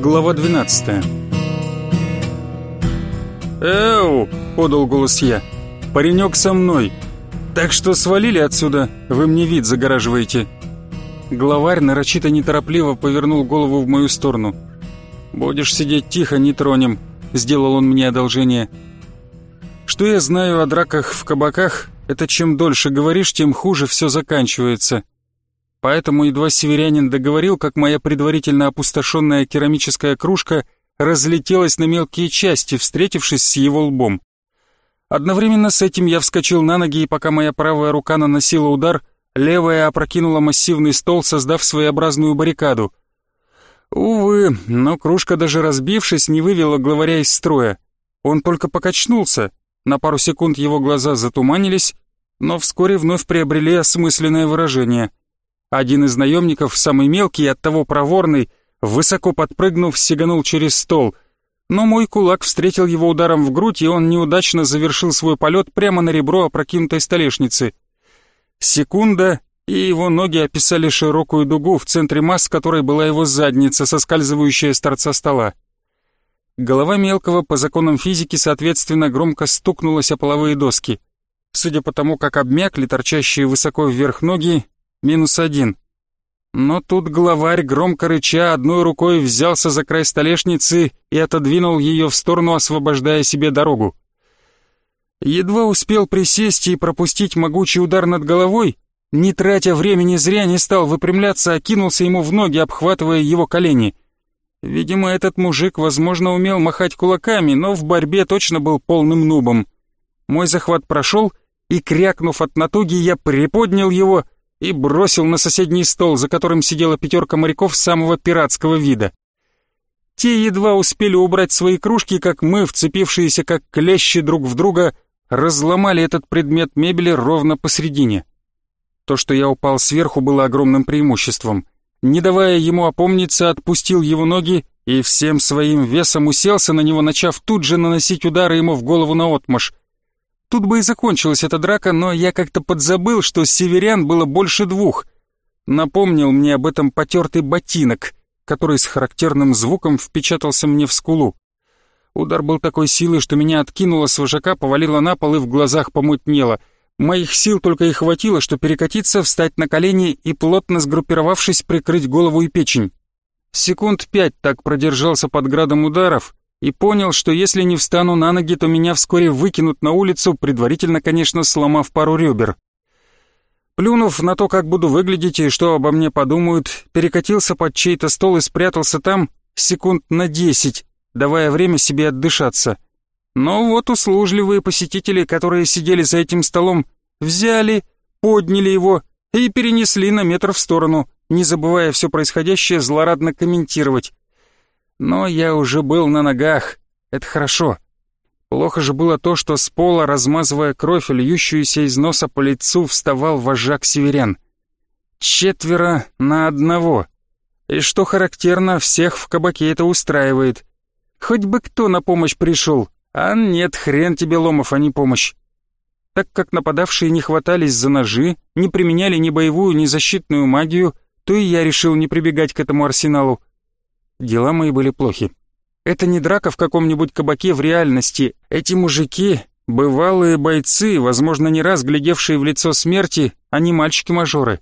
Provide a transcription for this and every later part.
Глава 12 «Эу!» — подал голос я. «Паренек со мной. Так что свалили отсюда, вы мне вид загораживаете». Главарь нарочито неторопливо повернул голову в мою сторону. «Будешь сидеть тихо, не тронем», — сделал он мне одолжение. «Что я знаю о драках в кабаках, это чем дольше говоришь, тем хуже все заканчивается. Поэтому едва северянин договорил, как моя предварительно опустошенная керамическая кружка разлетелась на мелкие части, встретившись с его лбом. Одновременно с этим я вскочил на ноги, и пока моя правая рука наносила удар, левая опрокинула массивный стол, создав своеобразную баррикаду. Увы, но кружка, даже разбившись, не вывела главаря из строя. Он только покачнулся, на пару секунд его глаза затуманились, но вскоре вновь приобрели осмысленное выражение — один из наемников, самый мелкий и оттого проворный, высоко подпрыгнув, сиганул через стол. Но мой кулак встретил его ударом в грудь, и он неудачно завершил свой полет прямо на ребро опрокинутой столешницы. Секунда, и его ноги описали широкую дугу, в центре масс которой была его задница, соскальзывающая с торца стола. Голова мелкого по законам физики, соответственно, громко стукнулась о половые доски. Судя по тому, как обмякли торчащие высоко вверх ноги, минус один. Но тут главарь, громко рыча, одной рукой взялся за край столешницы и отодвинул ее в сторону, освобождая себе дорогу. Едва успел присесть и пропустить могучий удар над головой, не тратя времени зря не стал выпрямляться, а кинулся ему в ноги, обхватывая его колени. Видимо, этот мужик, возможно, умел махать кулаками, но в борьбе точно был полным нубом. Мой захват прошел, и, крякнув от натуги, я приподнял его — и бросил на соседний стол, за которым сидела пятерка моряков самого пиратского вида. Те едва успели убрать свои кружки, как мы, вцепившиеся как клещи друг в друга, разломали этот предмет мебели ровно посредине. То, что я упал сверху, было огромным преимуществом. Не давая ему опомниться, отпустил его ноги и всем своим весом уселся на него, начав тут же наносить удары ему в голову наотмашь. Тут бы и закончилась эта драка, но я как-то подзабыл, что северян было больше двух. Напомнил мне об этом потертый ботинок, который с характерным звуком впечатался мне в скулу. Удар был такой силы, что меня откинуло с вожака, повалило на пол и в глазах помутнело. Моих сил только и хватило, что перекатиться, встать на колени и, плотно сгруппировавшись, прикрыть голову и печень. Секунд пять так продержался под градом ударов, и понял, что если не встану на ноги, то меня вскоре выкинут на улицу, предварительно, конечно, сломав пару ребер. Плюнув на то, как буду выглядеть и что обо мне подумают, перекатился под чей-то стол и спрятался там секунд на десять, давая время себе отдышаться. Но вот услужливые посетители, которые сидели за этим столом, взяли, подняли его и перенесли на метр в сторону, не забывая все происходящее злорадно комментировать. Но я уже был на ногах, это хорошо. Плохо же было то, что с пола, размазывая кровь, льющуюся из носа по лицу, вставал вожак северян. Четверо на одного. И что характерно, всех в кабаке это устраивает. Хоть бы кто на помощь пришел, а нет, хрен тебе, Ломов, а не помощь. Так как нападавшие не хватались за ножи, не применяли ни боевую, ни защитную магию, то и я решил не прибегать к этому арсеналу. Дела мои были плохи. Это не драка в каком-нибудь кабаке в реальности. Эти мужики — бывалые бойцы, возможно, не раз глядевшие в лицо смерти, а не мальчики-мажоры.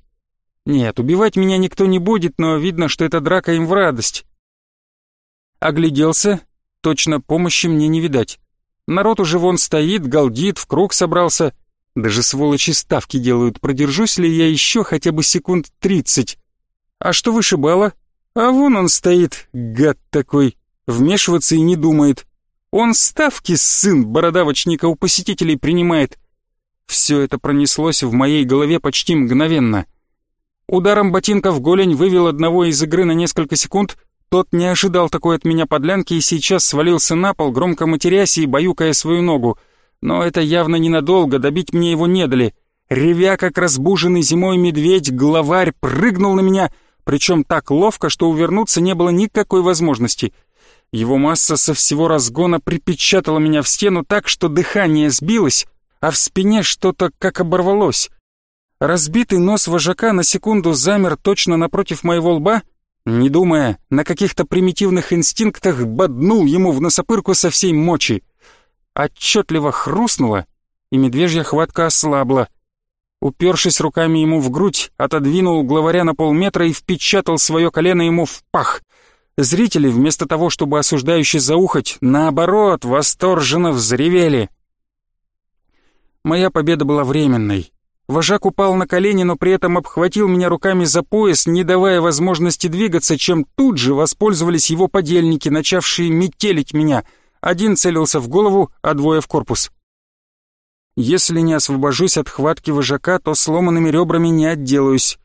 Нет, убивать меня никто не будет, но видно, что эта драка им в радость. Огляделся, точно помощи мне не видать. Народ уже вон стоит, галдит, в круг собрался. Даже сволочи ставки делают, продержусь ли я еще хотя бы секунд тридцать. А что вышибало? А вон он стоит, гад такой, вмешиваться и не думает. Он ставки, сын бородавочника, у посетителей принимает. Все это пронеслось в моей голове почти мгновенно. Ударом ботинка в голень вывел одного из игры на несколько секунд, тот не ожидал такой от меня подлянки и сейчас свалился на пол, громко матерясь и баюкая свою ногу. Но это явно ненадолго, добить мне его не дали. Ревя, как разбуженный зимой медведь, главарь прыгнул на меня — причем так ловко, что увернуться не было никакой возможности. Его масса со всего разгона припечатала меня в стену так, что дыхание сбилось, а в спине что-то как оборвалось. Разбитый нос вожака на секунду замер точно напротив моего лба, Не думая, на каких-то примитивных инстинктах боднул ему в носопырку со всей мочи. Отчетливо хрустнуло, и медвежья хватка ослабла. Упершись руками ему в грудь, отодвинул главаря на полметра и впечатал свое колено ему в пах. Зрители, вместо того, чтобы осуждающе заухать, наоборот, восторженно взревели. Моя победа была временной. Вожак упал на колени, но при этом обхватил меня руками за пояс, не давая возможности двигаться, чем тут же воспользовались его подельники, начавшие метелить меня. Один целился в голову, а двое в корпус. Если не освобожусь от хватки вожака, то сломанными ребрами не отделаюсь.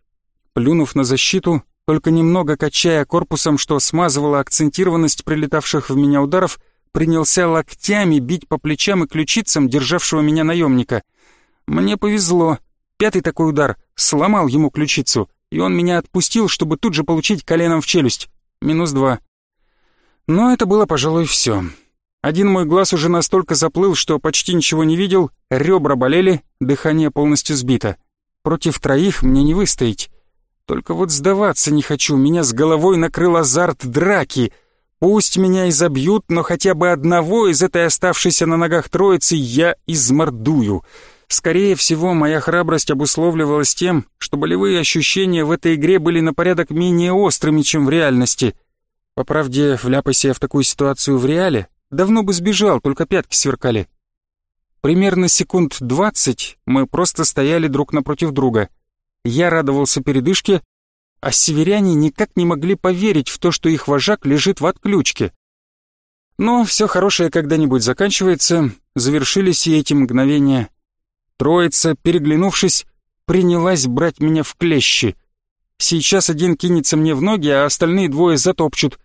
Плюнув на защиту, только немного качая корпусом, что смазывало акцентированность прилетавших в меня ударов, принялся локтями бить по плечам и ключицам державшего меня наемника. Мне повезло. Пятый такой удар сломал ему ключицу, и он меня отпустил, чтобы тут же получить коленом в челюсть. Минус два. Но это было, пожалуй, все. Один мой глаз уже настолько заплыл, что почти ничего не видел, ребра болели, дыхание полностью сбито. Против троих мне не выстоять. Только вот сдаваться не хочу, меня с головой накрыл азарт драки. Пусть меня и забьют, но хотя бы одного из этой оставшейся на ногах троицы я измордую. Скорее всего, моя храбрость обусловливалась тем, что болевые ощущения в этой игре были на порядок менее острыми, чем в реальности. По правде, вляпайся я в такую ситуацию в реале, давно бы сбежал, только пятки сверкали. Примерно секунд двадцать мы просто стояли друг напротив друга. Я радовался передышке, а северяне никак не могли поверить в то, что их вожак лежит в отключке. Но все хорошее когда-нибудь заканчивается, завершились и эти мгновения. Троица, переглянувшись, принялась брать меня в клещи. Сейчас один кинется мне в ноги, а остальные двое затопчут.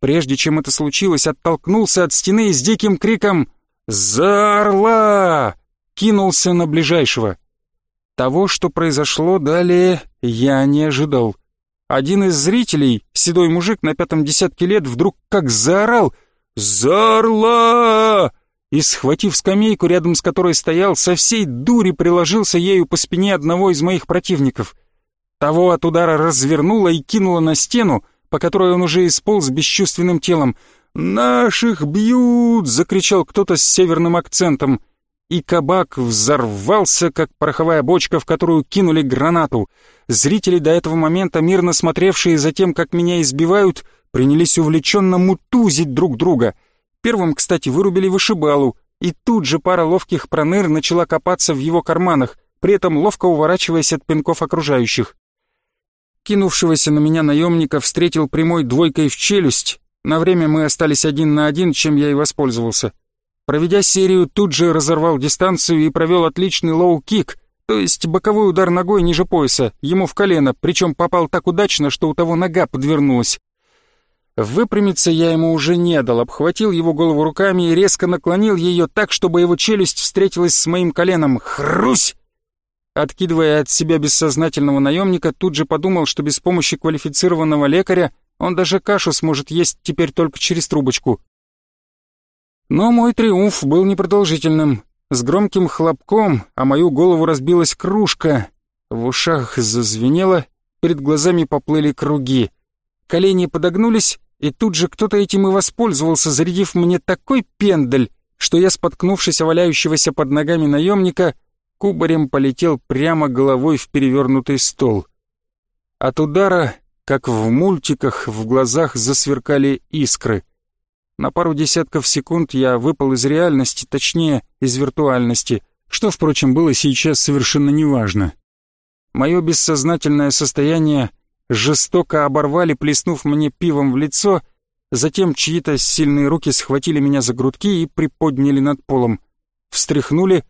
Прежде чем это случилось, оттолкнулся от стены и с диким криком «За орла!» кинулся на ближайшего. Того, что произошло далее, я не ожидал. Один из зрителей, седой мужик на пятом десятке лет, вдруг как заорал «За орла!» и, схватив скамейку, рядом с которой стоял, со всей дури приложился ею по спине одного из моих противников. Того от удара развернуло и кинуло на стену, по которой он уже исполз бесчувственным телом. «Наших бьют!» — закричал кто-то с северным акцентом. И кабак взорвался, как пороховая бочка, в которую кинули гранату. Зрители, до этого момента мирно смотревшие за тем, как меня избивают, принялись увлеченно мутузить друг друга — Первым, кстати, вырубили вышибалу, и тут же пара ловких проныр начала копаться в его карманах, при этом ловко уворачиваясь от пинков окружающих. Кинувшегося на меня наемника встретил прямой двойкой в челюсть. На время мы остались один на один, чем я и воспользовался. Проведя серию, тут же разорвал дистанцию и провел отличный лоу-кик, то есть боковой удар ногой ниже пояса, ему в колено, причем попал так удачно, что у того нога подвернулась. Выпрямиться я ему уже не дал, обхватил его голову руками и резко наклонил ее так, чтобы его челюсть встретилась с моим коленом. Хрусь! Откидывая от себя бессознательного наемника, тут же подумал, что без помощи квалифицированного лекаря он даже кашу сможет есть теперь только через трубочку. Но мой триумф был непродолжительным. С громким хлопком о мою голову разбилась кружка. В ушах зазвенело, перед глазами поплыли круги. Колени подогнулись, и тут же кто-то этим и воспользовался, зарядив мне такой пендель, что я, споткнувшись о валяющегося под ногами наемника, кубарем полетел прямо головой в перевернутый стол. От удара, как в мультиках, в глазах засверкали искры. На пару десятков секунд я выпал из реальности, точнее, из виртуальности, что, впрочем, было сейчас совершенно неважно. Мое бессознательное состояние жестоко оборвали, плеснув мне пивом в лицо, затем чьи-то сильные руки схватили меня за грудки и приподняли над полом. Встряхнули,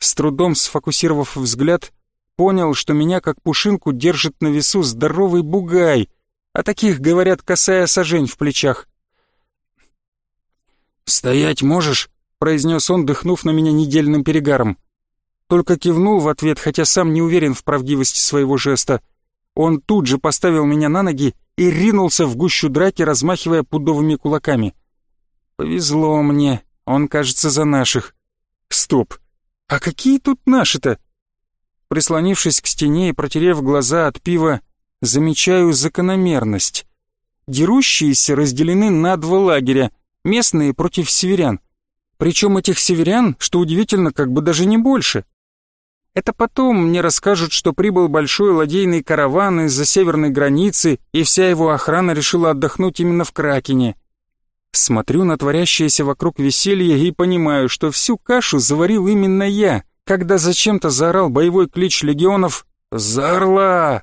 с трудом сфокусировав взгляд, понял, что меня как пушинку держит на весу здоровый бугай, а таких, говорят, касая сажень в плечах. «Стоять можешь?» — произнес он, дыхнув на меня недельным перегаром. Только кивнул в ответ, хотя сам не уверен в правдивости своего жеста — он тут же поставил меня на ноги и ринулся в гущу драки, размахивая пудовыми кулаками. Повезло мне, он, кажется, за наших. Стоп, а какие тут наши-то? Прислонившись к стене и протерев глаза от пива, замечаю закономерность. Дерущиеся разделены на два лагеря, местные против северян. Причем этих северян, что удивительно, как бы даже не больше. Это потом мне расскажут, что прибыл большой ладейный караван из-за северной границы, и вся его охрана решила отдохнуть именно в Кракене. Смотрю на творящееся вокруг веселье и понимаю, что всю кашу заварил именно я, когда зачем-то заорал боевой клич легионов «За орла!».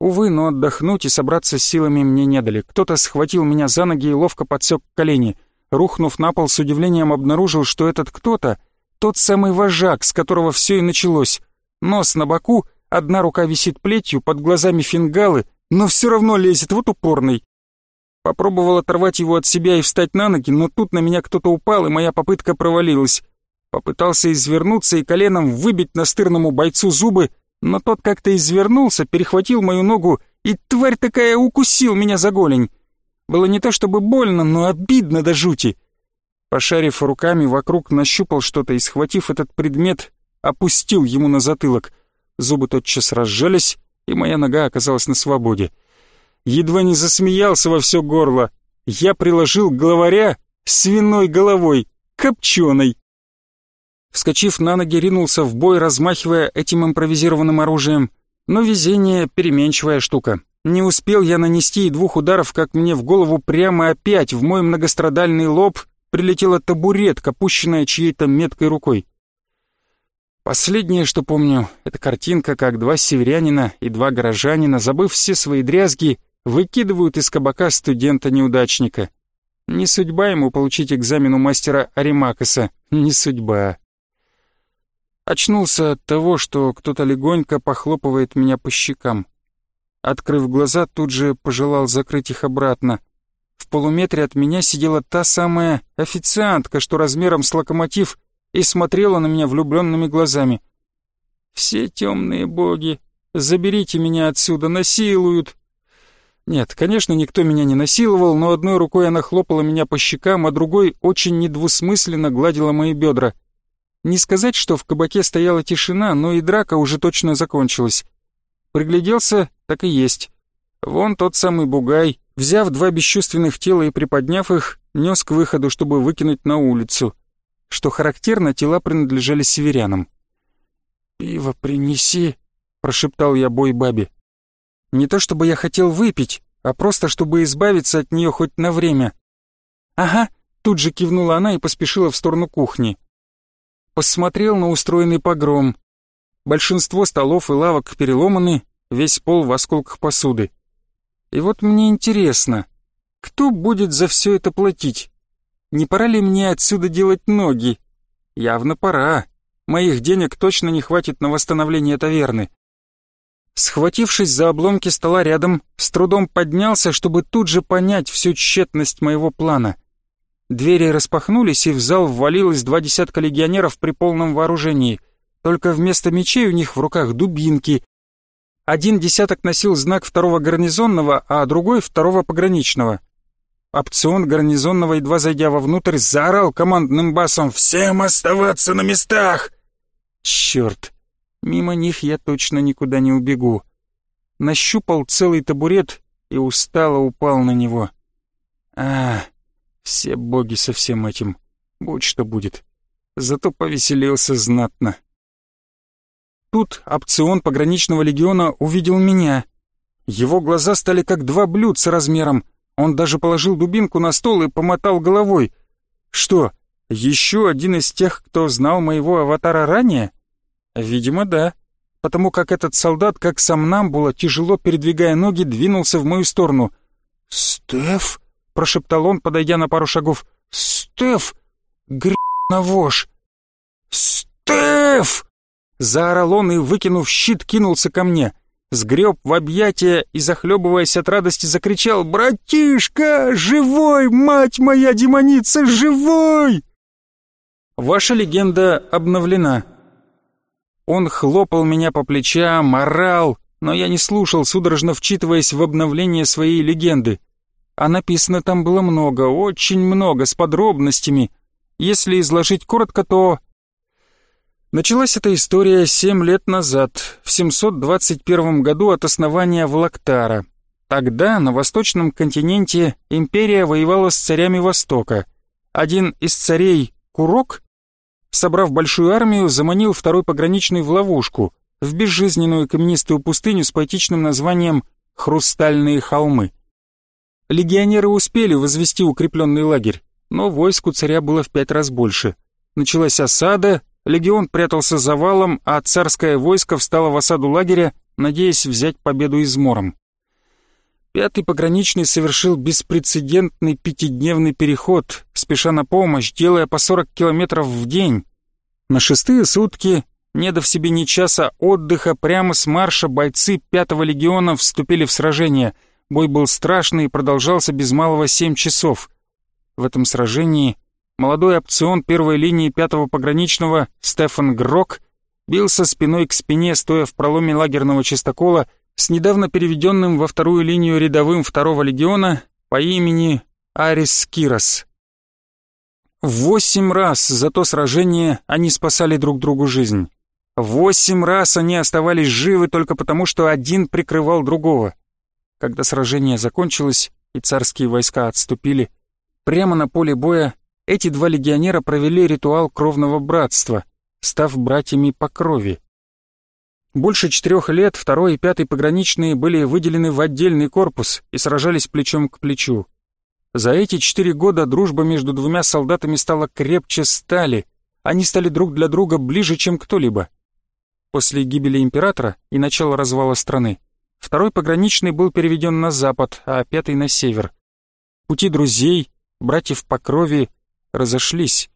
Увы, но отдохнуть и собраться с силами мне не дали. Кто-то схватил меня за ноги и ловко подсек колени. Рухнув на пол, с удивлением обнаружил, что этот кто-то — тот самый вожак, с которого все и началось. Нос на боку, одна рука висит плетью, под глазами фингалы, но все равно лезет, вот упорный. Попробовал оторвать его от себя и встать на ноги, но тут на меня кто-то упал, и моя попытка провалилась. Попытался извернуться и коленом выбить настырному бойцу зубы, но тот как-то извернулся, перехватил мою ногу, и тварь такая укусил меня за голень. Было не то чтобы больно, но обидно до жути. Пошарив руками вокруг, нащупал что-то и, схватив этот предмет, опустил ему на затылок. Зубы тотчас разжались, и моя нога оказалась на свободе. Едва не засмеялся во все горло. Я приложил главаря свиной головой, копченой. Вскочив на ноги, ринулся в бой, размахивая этим импровизированным оружием. Но везение — переменчивая штука. Не успел я нанести и двух ударов, как мне в голову прямо опять в мой многострадальный лоб прилетела табуретка, пущенная чьей-то меткой рукой. Последнее, что помню, это картинка, как два северянина и два горожанина, забыв все свои дрязги, выкидывают из кабака студента-неудачника. Не судьба ему получить экзамен у мастера Аримакаса, не судьба. Очнулся от того, что кто-то легонько похлопывает меня по щекам. Открыв глаза, тут же пожелал закрыть их обратно. В полуметре от меня сидела та самая официантка, что размером с локомотив, и смотрела на меня влюбленными глазами. «Все темные боги, заберите меня отсюда, насилуют!» Нет, конечно, никто меня не насиловал, но одной рукой она хлопала меня по щекам, а другой очень недвусмысленно гладила мои бедра. Не сказать, что в кабаке стояла тишина, но и драка уже точно закончилась. Пригляделся, так и есть. Вон тот самый бугай, взяв два бесчувственных тела и приподняв их, нес к выходу, чтобы выкинуть на улицу. Что характерно, тела принадлежали северянам. «Пиво принеси», — прошептал я бой бабе. Не то чтобы я хотел выпить, а просто чтобы избавиться от нее хоть на время. «Ага», — тут же кивнула она и поспешила в сторону кухни. Посмотрел на устроенный погром. Большинство столов и лавок переломаны, весь пол в осколках посуды. И вот мне интересно, кто будет за все это платить? Не пора ли мне отсюда делать ноги? Явно пора. Моих денег точно не хватит на восстановление таверны. Схватившись за обломки стола рядом, с трудом поднялся, чтобы тут же понять всю тщетность моего плана — Двери распахнулись, и в зал ввалилось два десятка легионеров при полном вооружении. Только вместо мечей у них в руках дубинки. Один десяток носил знак второго гарнизонного, а другой — второго пограничного. Опцион гарнизонного, едва зайдя вовнутрь, заорал командным басом «Всем оставаться на местах!» Черт, мимо них я точно никуда не убегу. Нащупал целый табурет и устало упал на него. А, все боги со всем этим. Будь что будет. Зато повеселился знатно. Тут опцион пограничного легиона увидел меня. Его глаза стали как два блюдца размером. Он даже положил дубинку на стол и помотал головой. Что, еще один из тех, кто знал моего аватара ранее? Видимо, да. Потому как этот солдат, как сам Намбула, тяжело передвигая ноги, двинулся в мою сторону. «Стеф?» прошептал он, подойдя на пару шагов. «Стеф! Гребна вошь!» «Стеф!» Заорал он и, выкинув щит, кинулся ко мне. Сгреб в объятия и, захлебываясь от радости, закричал «Братишка! Живой, мать моя демоница, живой!» Ваша легенда обновлена. Он хлопал меня по плечам, орал, но я не слушал, судорожно вчитываясь в обновление своей легенды а написано там было много, очень много, с подробностями. Если изложить коротко, то... Началась эта история семь лет назад, в 721 году от основания Влактара. Тогда на восточном континенте империя воевала с царями Востока. Один из царей, Курок, собрав большую армию, заманил второй пограничный в ловушку, в безжизненную каменистую пустыню с поэтичным названием «Хрустальные холмы». Легионеры успели возвести укрепленный лагерь, но войску царя было в пять раз больше. Началась осада, легион прятался за валом, а царское войско встало в осаду лагеря, надеясь взять победу измором. Пятый пограничный совершил беспрецедентный пятидневный переход, спеша на помощь, делая по 40 километров в день. На шестые сутки, не дав себе ни часа отдыха, прямо с марша бойцы пятого легиона вступили в сражение. Бой был страшный и продолжался без малого семь часов. В этом сражении молодой опцион первой линии пятого пограничного Стефан Грок бился спиной к спине, стоя в проломе лагерного чистокола с недавно переведенным во вторую линию рядовым второго легиона по имени Арис Кирос. Восемь раз за то сражение они спасали друг другу жизнь. Восемь раз они оставались живы только потому, что один прикрывал другого. Когда сражение закончилось и царские войска отступили, прямо на поле боя эти два легионера провели ритуал кровного братства, став братьями по крови. Больше четырех лет второй и пятый пограничные были выделены в отдельный корпус и сражались плечом к плечу. За эти четыре года дружба между двумя солдатами стала крепче стали, они стали друг для друга ближе, чем кто-либо. После гибели императора и начала развала страны, второй пограничный был переведен на запад, а пятый на север. Пути друзей, братьев по крови, разошлись,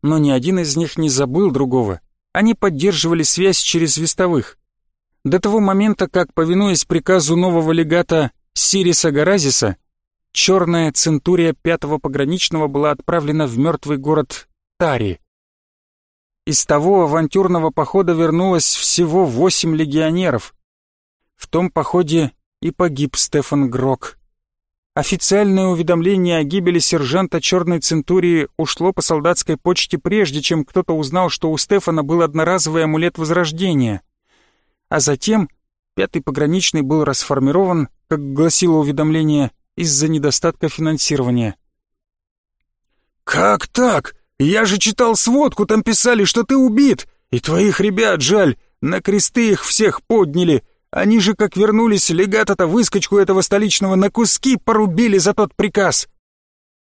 но ни один из них не забыл другого. Они поддерживали связь через вестовых. До того момента, как, повинуясь приказу нового легата Сириса Гаразиса, черная центурия пятого пограничного была отправлена в мертвый город Тари. Из того авантюрного похода вернулось всего восемь легионеров. В том походе и погиб Стефан Грок. Официальное уведомление о гибели сержанта Черной Центурии ушло по солдатской почте прежде, чем кто-то узнал, что у Стефана был одноразовый амулет Возрождения а затем пятый пограничный был расформирован, как гласило уведомление, из-за недостатка финансирования. «Как так? Я же читал сводку, там писали, что ты убит, и твоих ребят жаль, на кресты их всех подняли. Они же, как вернулись, легата-то выскочку этого столичного на куски порубили за тот приказ».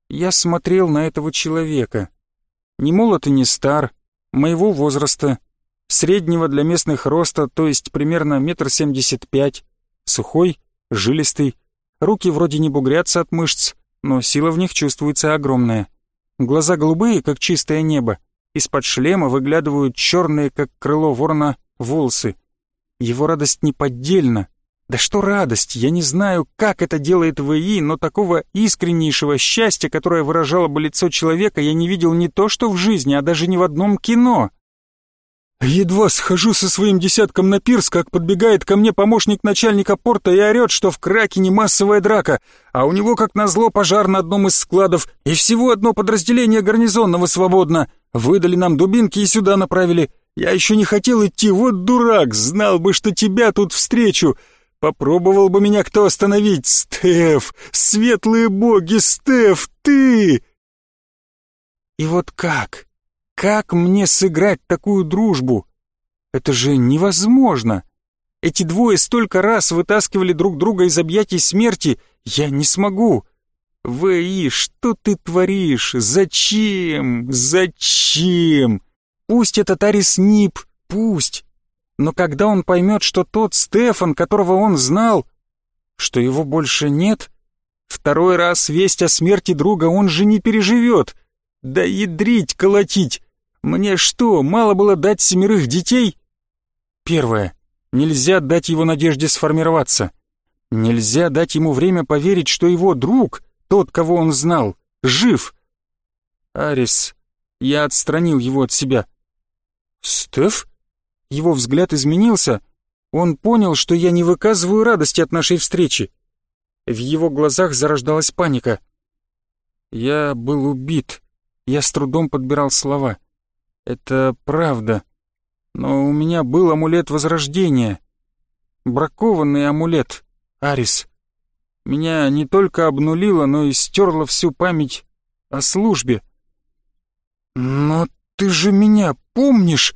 Я смотрел на этого человека. Не молод и не стар, моего возраста, среднего для местных роста, то есть примерно метр семьдесят пять, сухой, жилистый, руки вроде не бугрятся от мышц, но сила в них чувствуется огромная. Глаза голубые, как чистое небо, из-под шлема выглядывают черные, как крыло ворона, волосы. Его радость неподдельна. Да что радость, я не знаю, как это делает ВИ, но такого искреннейшего счастья, которое выражало бы лицо человека, я не видел не то что в жизни, а даже ни в одном кино. Едва схожу со своим десятком на пирс, как подбегает ко мне помощник начальника порта и орет, что в Кракене массовая драка, а у него, как назло, пожар на одном из складов, и всего одно подразделение гарнизонного свободно. Выдали нам дубинки и сюда направили. Я еще не хотел идти, вот дурак, знал бы, что тебя тут встречу. Попробовал бы меня кто остановить, Стеф, светлые боги, Стеф, ты!» И вот как? Как мне сыграть такую дружбу? Это же невозможно. Эти двое столько раз вытаскивали друг друга из объятий смерти. Я не смогу. Вы, что ты творишь? Зачем? Зачем? Пусть этот Арис Нип, пусть. Но когда он поймет, что тот Стефан, которого он знал, что его больше нет, второй раз весть о смерти друга он же не переживет. Да ядрить, колотить. Мне что, мало было дать семерых детей? Первое. Нельзя дать его надежде сформироваться. Нельзя дать ему время поверить, что его друг, тот, кого он знал, жив. Арис, я отстранил его от себя. Стеф? Его взгляд изменился. Он понял, что я не выказываю радости от нашей встречи. В его глазах зарождалась паника. Я был убит. Я с трудом подбирал слова. Это правда. Но у меня был амулет Возрождения. Бракованный амулет, Арис. Меня не только обнулило, но и стерло всю память о службе. «Но ты же меня помнишь?»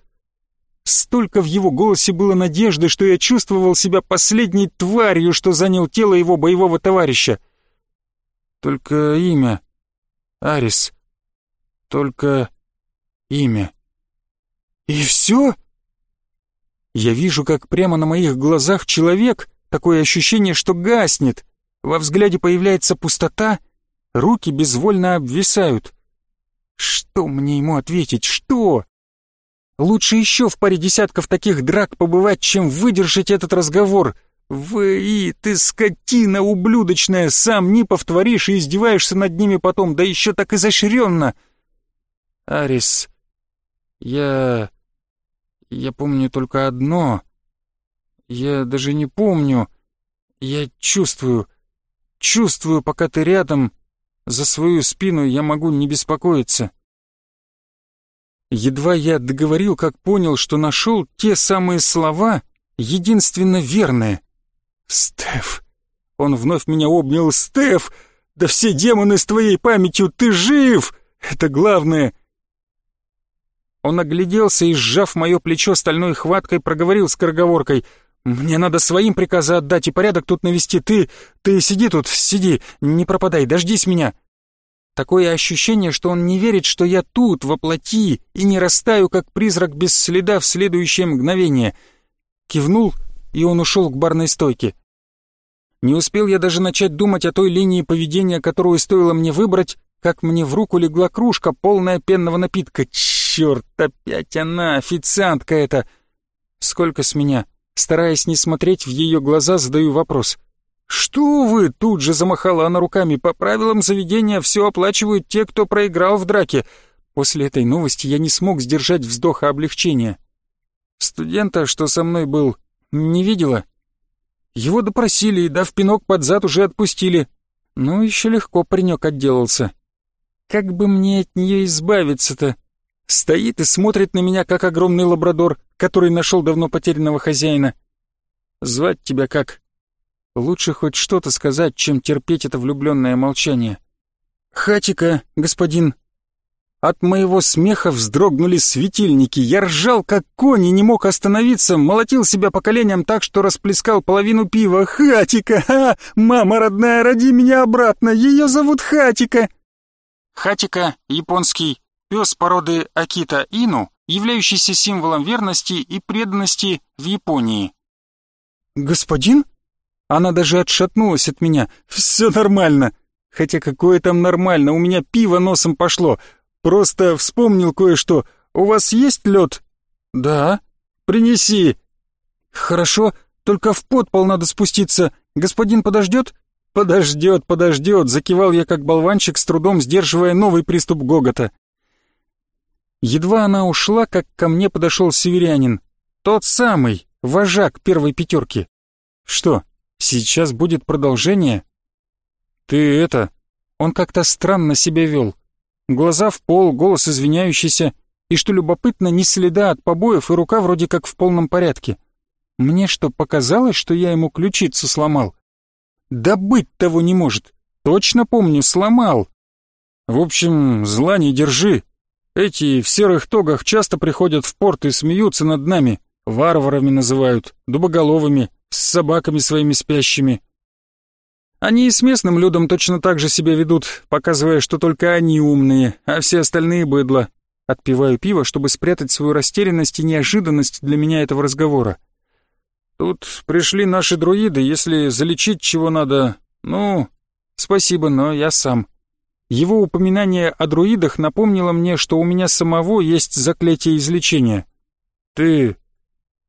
Столько в его голосе было надежды, что я чувствовал себя последней тварью, что занял тело его боевого товарища. Только имя. Арис. Только имя. И все? Я вижу, как прямо на моих глазах человек, такое ощущение, что гаснет. Во взгляде появляется пустота, руки безвольно обвисают. Что мне ему ответить? Что? Лучше еще в паре десятков таких драк побывать, чем выдержать этот разговор. Вы, ты скотина ублюдочная, сам не повторишь и издеваешься над ними потом, да еще так изощренно. Арис, я... я помню только одно. Я даже не помню. Я чувствую, чувствую, пока ты рядом. За свою спину я могу не беспокоиться. Едва я договорил, как понял, что нашел те самые слова, единственно верные. «Стеф!» Он вновь меня обнял. «Стеф! Да все демоны с твоей памятью! Ты жив! Это главное!» Он огляделся и, сжав мое плечо стальной хваткой, проговорил скороговоркой. «Мне надо своим приказы отдать и порядок тут навести. Ты... ты сиди тут, сиди, не пропадай, дождись меня!» Такое ощущение, что он не верит, что я тут, воплоти, и не растаю, как призрак без следа в следующее мгновение. Кивнул, и он ушел к барной стойке. Не успел я даже начать думать о той линии поведения, которую стоило мне выбрать, как мне в руку легла кружка, полная пенного напитка. Черт, опять она, официантка эта! Сколько с меня? Стараясь не смотреть в ее глаза, задаю вопрос. «Что вы?» — тут же замахала она руками. «По правилам заведения все оплачивают те, кто проиграл в драке». После этой новости я не смог сдержать вздоха облегчения. Студента, что со мной был, не видела. Его допросили и, дав пинок под зад, уже отпустили. Ну, еще легко паренек отделался. Как бы мне от нее избавиться-то? Стоит и смотрит на меня, как огромный лабрадор, который нашел давно потерянного хозяина. Звать тебя как? Лучше хоть что-то сказать, чем терпеть это влюбленное молчание. «Хатика, господин!» От моего смеха вздрогнули светильники. Я ржал, как конь, и не мог остановиться, молотил себя по коленям так, что расплескал половину пива. «Хатика! Ха! Мама родная, роди меня обратно! Ее зовут Хатика!» Хатика, японский, пес породы Акита Ину, являющийся символом верности и преданности в Японии. «Господин?» Она даже отшатнулась от меня. «Все нормально!» Хотя какое там нормально, у меня пиво носом пошло. Просто вспомнил кое-что. У вас есть лед? Да. Принеси. Хорошо, только в подпол надо спуститься. Господин подождет? Подождет, подождет, закивал я как болванчик, с трудом сдерживая новый приступ гогота. Едва она ушла, как ко мне подошел северянин. Тот самый, вожак первой пятерки. Что, Сейчас будет продолжение? Ты это... Он как-то странно себя вел. Глаза в пол, голос извиняющийся, и, что любопытно, ни следа от побоев, и рука вроде как в полном порядке. Мне что, показалось, что я ему ключицу сломал? Да быть того не может. Точно помню, сломал. В общем, зла не держи. Эти в серых тогах часто приходят в порт и смеются над нами. Варварами называют, дубоголовыми с собаками своими спящими. Они и с местным людом точно так же себя ведут, показывая, что только они умные, а все остальные быдло. Отпиваю пиво, чтобы спрятать свою растерянность и неожиданность для меня этого разговора. Тут пришли наши друиды, если залечить чего надо, ну, спасибо, но я сам. Его упоминание о друидах напомнило мне, что у меня самого есть заклятие излечения. Ты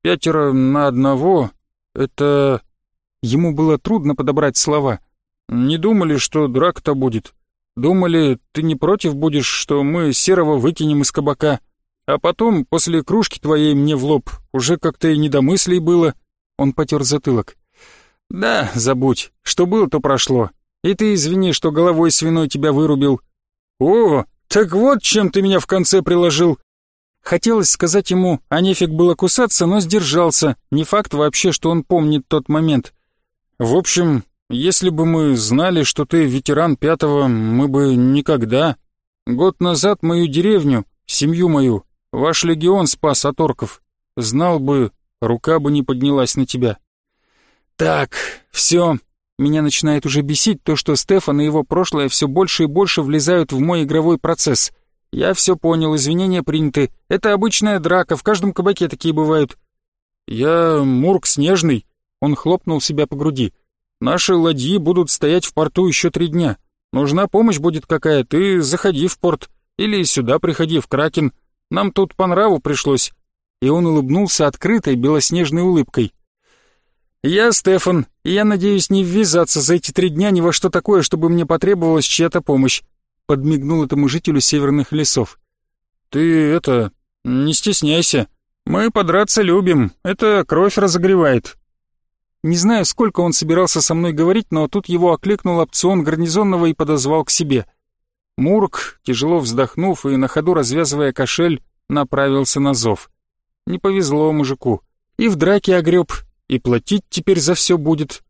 пятеро на одного, это... Ему было трудно подобрать слова. Не думали, что драка-то будет. Думали, ты не против будешь, что мы Серого выкинем из кабака. А потом, после кружки твоей мне в лоб, уже как-то и недомыслий было. Он потер затылок. Да, забудь. Что было, то прошло. И ты извини, что головой свиной тебя вырубил. О, так вот чем ты меня в конце приложил. Хотелось сказать ему, а нефиг было кусаться, но сдержался. Не факт вообще, что он помнит тот момент. В общем, если бы мы знали, что ты ветеран пятого, мы бы никогда... Год назад мою деревню, семью мою, ваш легион спас от орков. Знал бы, рука бы не поднялась на тебя. Так, все. Меня начинает уже бесить то, что Стефан и его прошлое все больше и больше влезают в мой игровой процесс. Я все понял, извинения приняты. Это обычная драка, в каждом кабаке такие бывают. Я Мурк Снежный. Он хлопнул себя по груди. Наши ладьи будут стоять в порту еще три дня. Нужна помощь будет какая, ты заходи в порт. Или сюда приходи, в Кракен. Нам тут по нраву пришлось». И он улыбнулся открытой белоснежной улыбкой. «Я Стефан, и я надеюсь не ввязаться за эти три дня ни во что такое, чтобы мне потребовалась чья-то помощь», подмигнул этому жителю северных лесов. «Ты это... не стесняйся. Мы подраться любим, это кровь разогревает. Не знаю, сколько он собирался со мной говорить, но тут его окликнул опцион гарнизонного и подозвал к себе. Мурк, тяжело вздохнув и на ходу развязывая кошель, направился на зов. Не повезло мужику. И в драке огреб, и платить теперь за все будет.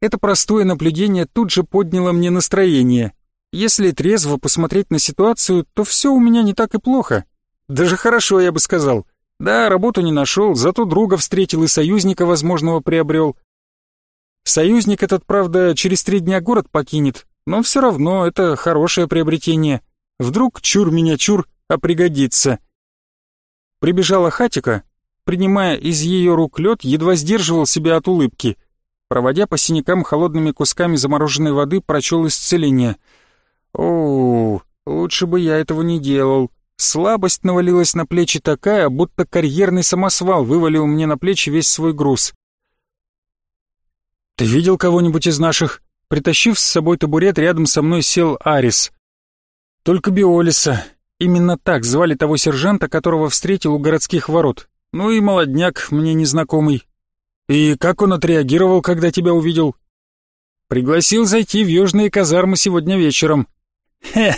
Это простое наблюдение тут же подняло мне настроение. Если трезво посмотреть на ситуацию, то все у меня не так и плохо. Даже хорошо, я бы сказал. Да, работу не нашел, зато друга встретил и союзника возможного приобрел. Союзник этот, правда, через три дня город покинет, но все равно это хорошее приобретение. Вдруг чур меня чур, а пригодится. Прибежала Хатика, принимая из ее рук лед, едва сдерживал себя от улыбки. Проводя по синякам холодными кусками замороженной воды, прочел исцеление. О, лучше бы я этого не делал. Слабость навалилась на плечи такая, будто карьерный самосвал вывалил мне на плечи весь свой груз. «Ты видел кого-нибудь из наших?» Притащив с собой табурет, рядом со мной сел Арис. «Только Биолиса. Именно так звали того сержанта, которого встретил у городских ворот. Ну и молодняк мне незнакомый. И как он отреагировал, когда тебя увидел?» «Пригласил зайти в южные казармы сегодня вечером». «Хе,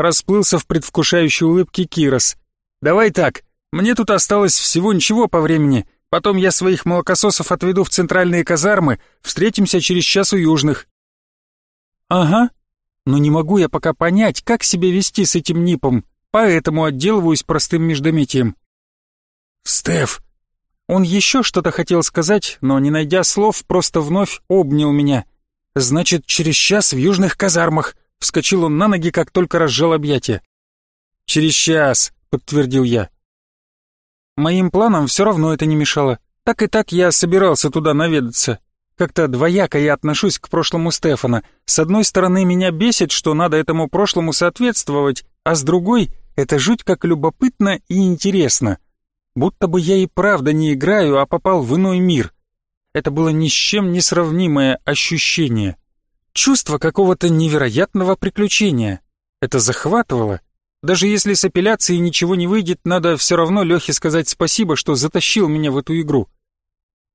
Расплылся в предвкушающей улыбке Кирос. «Давай так, мне тут осталось всего ничего по времени, потом я своих молокососов отведу в центральные казармы, встретимся через час у южных». «Ага, но не могу я пока понять, как себя вести с этим НИПом, поэтому отделываюсь простым междометием». «Стеф!» Он еще что-то хотел сказать, но, не найдя слов, просто вновь обнял меня. «Значит, через час в южных казармах. Вскочил он на ноги, как только разжал объятия. «Через час», — подтвердил я. Моим планам все равно это не мешало. Так и так я собирался туда наведаться. Как-то двояко я отношусь к прошлому Стефана. С одной стороны, меня бесит, что надо этому прошлому соответствовать, а с другой, это жуть как любопытно и интересно. Будто бы я и правда не играю, а попал в иной мир. Это было ни с чем не сравнимое ощущение. Чувство какого-то невероятного приключения. Это захватывало. Даже если с апелляцией ничего не выйдет, надо все равно Лехе сказать спасибо, что затащил меня в эту игру.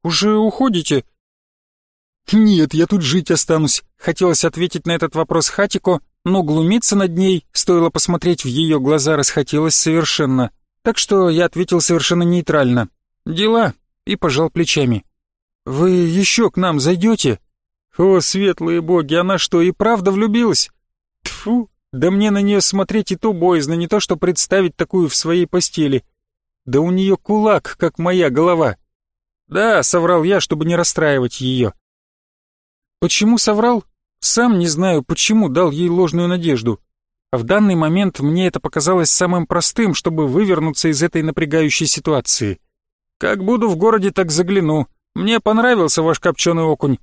«Уже уходите?» «Нет, я тут жить останусь», — хотелось ответить на этот вопрос Хатико, но глумиться над ней, стоило посмотреть в ее глаза, расхотелось совершенно. Так что я ответил совершенно нейтрально. «Дела», и пожал плечами. «Вы еще к нам зайдете?» О, светлые боги, она что, и правда влюбилась? Тфу, да мне на нее смотреть и то боязно, не то что представить такую в своей постели. Да у нее кулак, как моя голова. Да, соврал я, чтобы не расстраивать ее. Почему соврал? Сам не знаю, почему дал ей ложную надежду. А в данный момент мне это показалось самым простым, чтобы вывернуться из этой напрягающей ситуации. Как буду в городе, так загляну. Мне понравился ваш копченый окунь.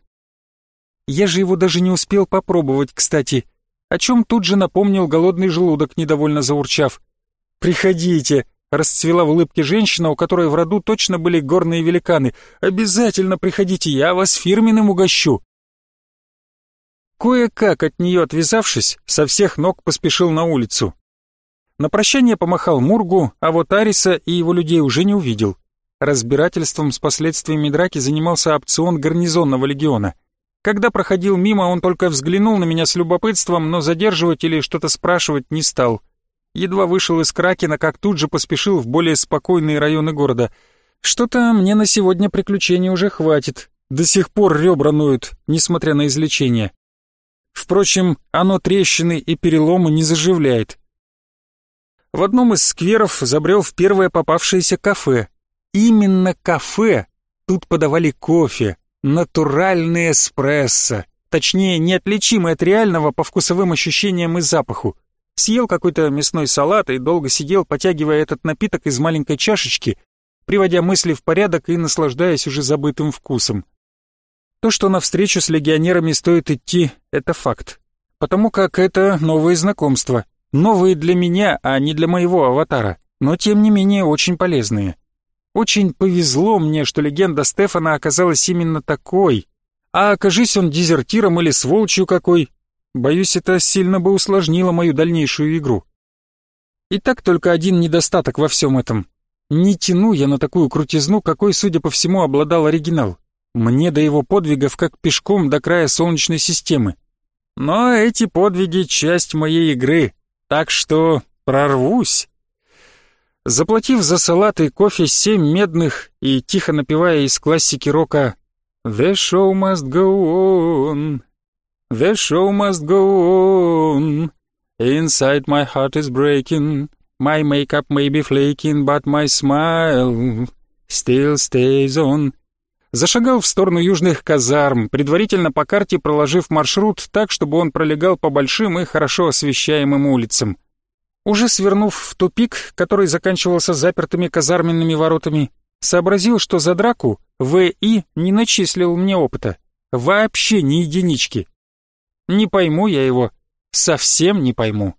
Я же его даже не успел попробовать, кстати, о чем тут же напомнил голодный желудок, недовольно заурчав. «Приходите!» — расцвела в улыбке женщина, у которой в роду точно были горные великаны. «Обязательно приходите, я вас фирменным угощу!» Кое-как от нее отвязавшись, со всех ног поспешил на улицу. На прощание помахал Мургу, а вот Ариса и его людей уже не увидел. Разбирательством с последствиями драки занимался опцион гарнизонного легиона. Когда проходил мимо, он только взглянул на меня с любопытством, но задерживать или что-то спрашивать не стал. Едва вышел из Кракена, как тут же поспешил в более спокойные районы города. Что-то мне на сегодня приключений уже хватит. До сих пор ребра ноют, несмотря на излечение. Впрочем, оно трещины и переломы не заживляет. В одном из скверов забрел в первое попавшееся кафе. Именно кафе. Тут подавали кофе, натуральный эспрессо, точнее, неотличимый от реального по вкусовым ощущениям и запаху. Съел какой-то мясной салат и долго сидел, потягивая этот напиток из маленькой чашечки, приводя мысли в порядок и наслаждаясь уже забытым вкусом. То, что на встречу с легионерами стоит идти, это факт. Потому как это новые знакомства. Новые для меня, а не для моего аватара, но тем не менее очень полезные. Очень повезло мне, что легенда Стефана оказалась именно такой. А окажись он дезертиром или сволочью какой, боюсь, это сильно бы усложнило мою дальнейшую игру. И так только один недостаток во всем этом. Не тяну я на такую крутизну, какой, судя по всему, обладал оригинал. Мне до его подвигов как пешком до края Солнечной системы. Но эти подвиги — часть моей игры, так что прорвусь. Заплатив за салат и кофе семь медных и тихо напевая из классики рока «The show must go on, the show must go on, inside my heart is breaking, my makeup may be flaking, but my smile still stays on», зашагал в сторону южных казарм, предварительно по карте проложив маршрут так, чтобы он пролегал по большим и хорошо освещаемым улицам. Уже свернув в тупик, который заканчивался запертыми казарменными воротами, сообразил, что за драку В.И. не начислил мне опыта. Вообще ни единички. Не пойму я его, совсем не пойму.